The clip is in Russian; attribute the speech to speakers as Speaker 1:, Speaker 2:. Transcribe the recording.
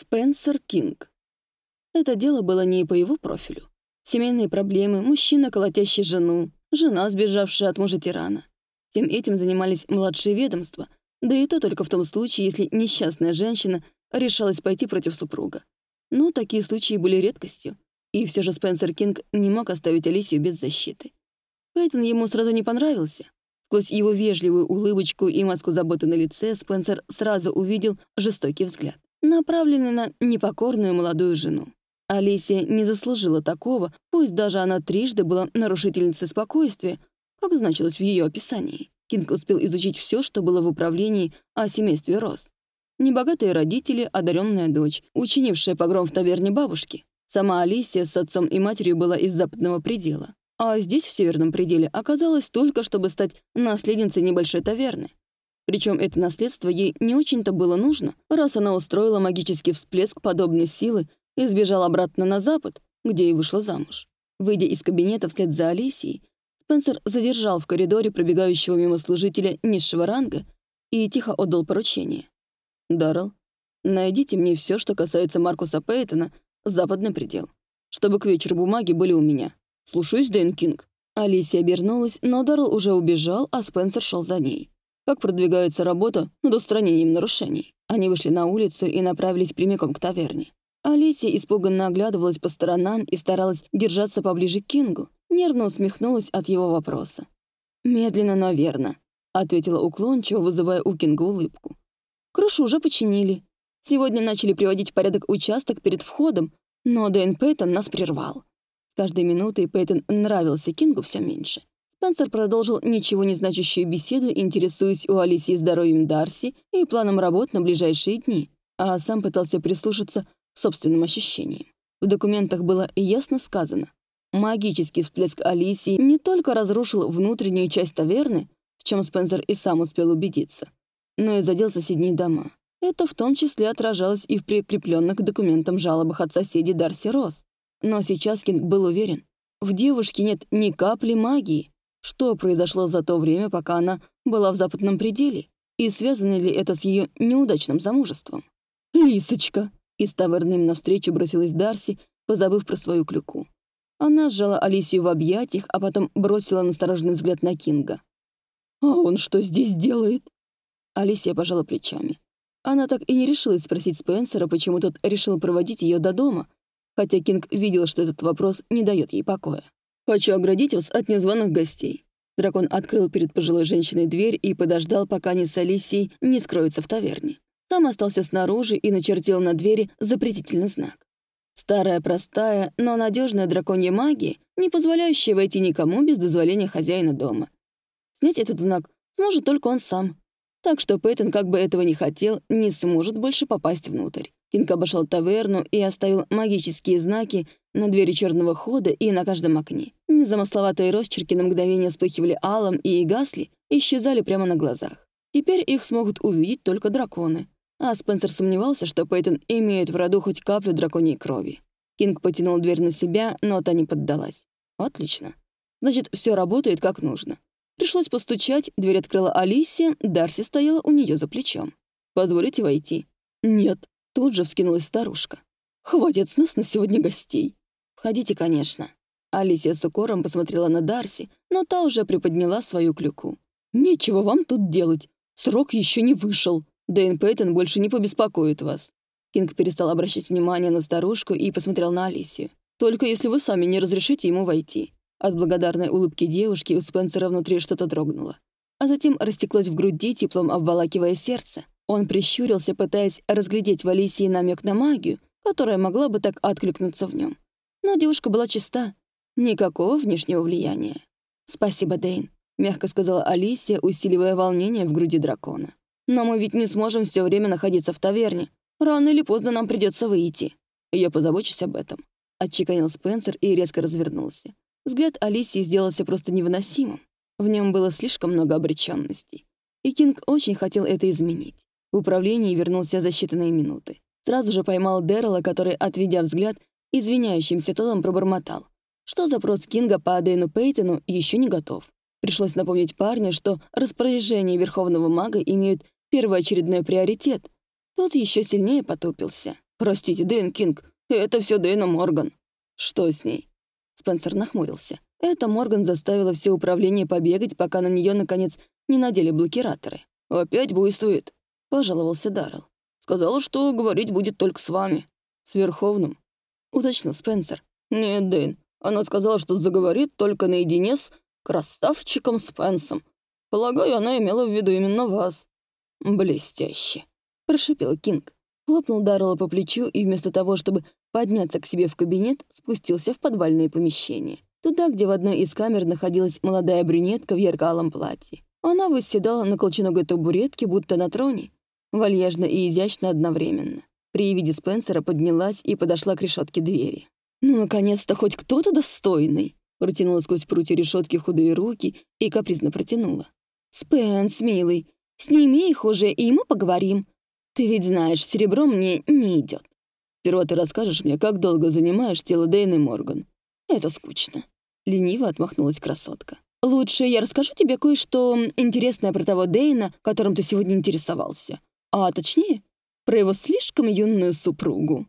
Speaker 1: Спенсер Кинг. Это дело было не по его профилю. Семейные проблемы, мужчина, колотящий жену, жена, сбежавшая от мужа-тирана. Всем этим занимались младшие ведомства, да и то только в том случае, если несчастная женщина решалась пойти против супруга. Но такие случаи были редкостью, и все же Спенсер Кинг не мог оставить Алисию без защиты. Пейтон ему сразу не понравился. Сквозь его вежливую улыбочку и маску заботы на лице Спенсер сразу увидел жестокий взгляд направленный на непокорную молодую жену. Алисия не заслужила такого, пусть даже она трижды была нарушительницей спокойствия, как значилось в ее описании. Кинг успел изучить все, что было в управлении о семействе Росс. Небогатые родители, одаренная дочь, учинившая погром в таверне бабушки. Сама Алисия с отцом и матерью была из западного предела. А здесь, в северном пределе, оказалось только, чтобы стать наследницей небольшой таверны. Причем это наследство ей не очень-то было нужно, раз она устроила магический всплеск подобной силы и сбежала обратно на запад, где и вышла замуж. Выйдя из кабинета вслед за Алисией, Спенсер задержал в коридоре пробегающего мимо служителя низшего ранга и тихо отдал поручение. «Даррелл, найдите мне все, что касается Маркуса Пейтона, западный предел, чтобы к вечеру бумаги были у меня. Слушаюсь, Дэн Кинг». Алисия обернулась, но Даррелл уже убежал, а Спенсер шел за ней как продвигается работа над устранением нарушений. Они вышли на улицу и направились прямиком к таверне. Алисия испуганно оглядывалась по сторонам и старалась держаться поближе к Кингу, нервно усмехнулась от его вопроса. «Медленно, но верно», — ответила уклончиво, вызывая у Кинга улыбку. «Крышу уже починили. Сегодня начали приводить в порядок участок перед входом, но Дэн Пейтон нас прервал. С каждой минутой Пейтон нравился Кингу все меньше. Спенсер продолжил ничего не значащую беседу, интересуясь у Алисии здоровьем Дарси и планом работ на ближайшие дни, а сам пытался прислушаться к собственным ощущениям. В документах было ясно сказано, магический всплеск Алисии не только разрушил внутреннюю часть таверны, в чем Спенсер и сам успел убедиться, но и задел соседние дома. Это в том числе отражалось и в прикрепленных к документам жалобах от соседей Дарси Росс. Но сейчас Кинг был уверен, в девушке нет ни капли магии, что произошло за то время, пока она была в западном пределе? И связано ли это с ее неудачным замужеством? «Лисочка!» Из таверны им навстречу бросилась Дарси, позабыв про свою клюку. Она сжала Алисию в объятиях, а потом бросила настороженный взгляд на Кинга. «А он что здесь делает?» Алисия пожала плечами. Она так и не решилась спросить Спенсера, почему тот решил проводить ее до дома, хотя Кинг видел, что этот вопрос не дает ей покоя. «Хочу оградить вас от незваных гостей». Дракон открыл перед пожилой женщиной дверь и подождал, пока они с Алисией не скроются в таверне. Сам остался снаружи и начертил на двери запретительный знак. Старая, простая, но надежная драконья магия, не позволяющая войти никому без дозволения хозяина дома. Снять этот знак сможет только он сам. Так что Пейтон, как бы этого не хотел, не сможет больше попасть внутрь. Кинг обошел таверну и оставил магические знаки на двери черного хода и на каждом окне. Незамысловатые росчерки на мгновение вспыхивали алом и гасли, исчезали прямо на глазах. Теперь их смогут увидеть только драконы. А Спенсер сомневался, что Пейтон имеет в роду хоть каплю драконьей крови. Кинг потянул дверь на себя, но та не поддалась. Отлично. Значит, все работает как нужно. Пришлось постучать, дверь открыла Алисия, Дарси стояла у нее за плечом. «Позволите войти?» «Нет», — тут же вскинулась старушка. «Хватит с нас на сегодня гостей». «Входите, конечно». Алисия с укором посмотрела на Дарси, но та уже приподняла свою клюку. «Нечего вам тут делать. Срок еще не вышел. Дэйн Пейтон больше не побеспокоит вас». Кинг перестал обращать внимание на старушку и посмотрел на Алисию. «Только если вы сами не разрешите ему войти». От благодарной улыбки девушки у Спенсера внутри что-то дрогнуло. А затем растеклось в груди, теплом обволакивая сердце. Он прищурился, пытаясь разглядеть в Алисии намек на магию, которая могла бы так откликнуться в нем. Но девушка была чиста. Никакого внешнего влияния. «Спасибо, Дейн», — мягко сказала Алисия, усиливая волнение в груди дракона. «Но мы ведь не сможем все время находиться в таверне. Рано или поздно нам придется выйти. Я позабочусь об этом», — отчеканил Спенсер и резко развернулся. Взгляд Алисии сделался просто невыносимым. В нем было слишком много обреченности. И Кинг очень хотел это изменить. В управление вернулся за считанные минуты. Сразу же поймал Дэррела, который, отведя взгляд, извиняющимся тоном пробормотал, что запрос Кинга по Дэйну Пейтону еще не готов. Пришлось напомнить парню, что распоряжения Верховного Мага имеют первоочередной приоритет. Тот еще сильнее потупился. «Простите, Дэйн Кинг, это все Дэйна Морган». «Что с ней?» Спенсер нахмурился. Это Морган заставила все управление побегать, пока на нее наконец, не надели блокираторы. «Опять буйствует», — пожаловался Даррелл. «Сказала, что говорить будет только с вами». «С Верховным», — уточнил Спенсер. «Нет, Дэйн, она сказала, что заговорит только наедине с красавчиком Спенсом. Полагаю, она имела в виду именно вас». «Блестяще», — прошипел Кинг. Хлопнул Даррелла по плечу и вместо того, чтобы подняться к себе в кабинет, спустился в подвальное помещение. Туда, где в одной из камер находилась молодая брюнетка в ярко-алом платье. Она восседала на колченогой табуретке, будто на троне, вальяжно и изящно одновременно. При виде Спенсера поднялась и подошла к решетке двери. «Ну, наконец-то хоть кто-то достойный!» Протянула сквозь прутья решетки худые руки и капризно протянула. «Спенс, милый, сними их уже, и мы поговорим. Ты ведь знаешь, серебро мне не идет. Сперва ты расскажешь мне, как долго занимаешь тело Дэйны Морган. Это скучно». Лениво отмахнулась красотка. «Лучше я расскажу тебе кое-что интересное про того Дэйна, которым ты сегодня интересовался. А точнее, про его слишком юную супругу».